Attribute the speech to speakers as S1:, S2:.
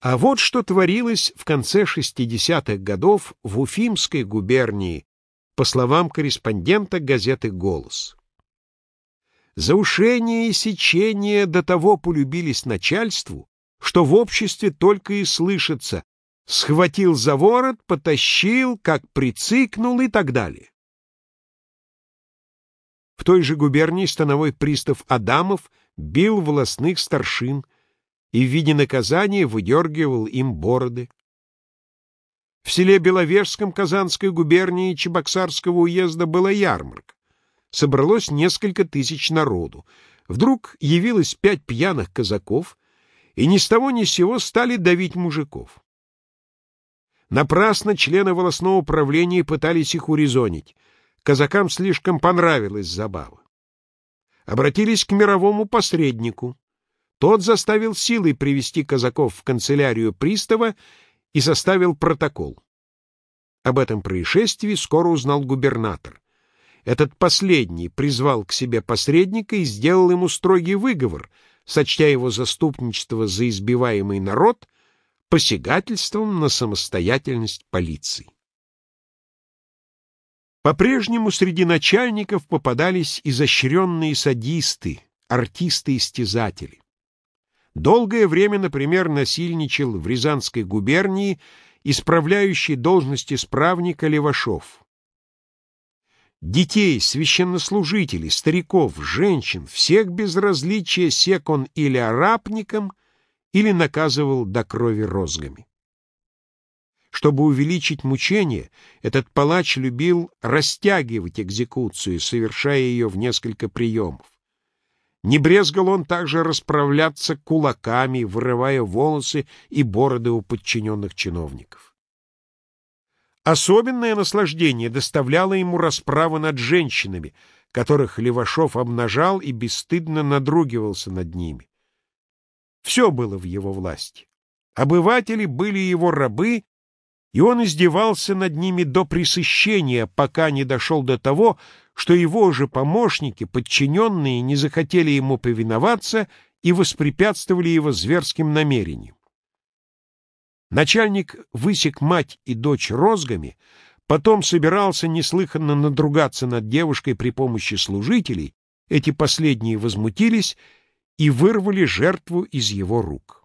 S1: А вот что творилось в конце 60-х годов в Уфимской губернии, по словам корреспондента газеты «Голос». Заушение и сечение до того полюбились начальству, что в обществе только и слышится «схватил за ворот, потащил, как прицикнул» и так далее. В той же губернии становой пристав Адамов бил властных старшин, и в виде наказания выдергивал им бороды. В селе Беловежском Казанской губернии Чебоксарского уезда была ярмарка. Собралось несколько тысяч народу. Вдруг явилось пять пьяных казаков, и ни с того ни с сего стали давить мужиков. Напрасно члены волосного управления пытались их урезонить. Казакам слишком понравилась забава. Обратились к мировому посреднику. Тот заставил силой привести казаков в канцелярию пристава и составил протокол. Об этом происшествии скоро узнал губернатор. Этот последний призвал к себе посредника и сделал ему строгий выговор, сочтя его заступничество за избиваемый народ посягательством на самостоятельность полиции. По-прежнему среди начальников попадались изощренные садисты, артисты-истязатели. Долгое время, например, насильничал в Рязанской губернии исправляющий должности справника Левашов. Детей, священнослужителей, стариков, женщин, всех без различия сек он или арапником, или наказывал до крови розгами. Чтобы увеличить мучение, этот палач любил растягивать экзекуцию, совершая ее в несколько приемов. Не брезгал он также расправляться кулаками, вырывая волосы и бороды у подчиненных чиновников. Особенное наслаждение доставляло ему расправа над женщинами, которых Левашов обнажал и бесстыдно надругивался над ними. Все было в его власти. Обыватели были его рабы, и он издевался над ними до пресыщения, пока не дошел до того, что его же помощники, подчиненные, не захотели ему повиноваться и воспрепятствовали его зверским намерениям. Начальник высек мать и дочь розгами, потом собирался неслыханно надругаться над девушкой при помощи служителей, эти последние возмутились и вырвали жертву из его рук.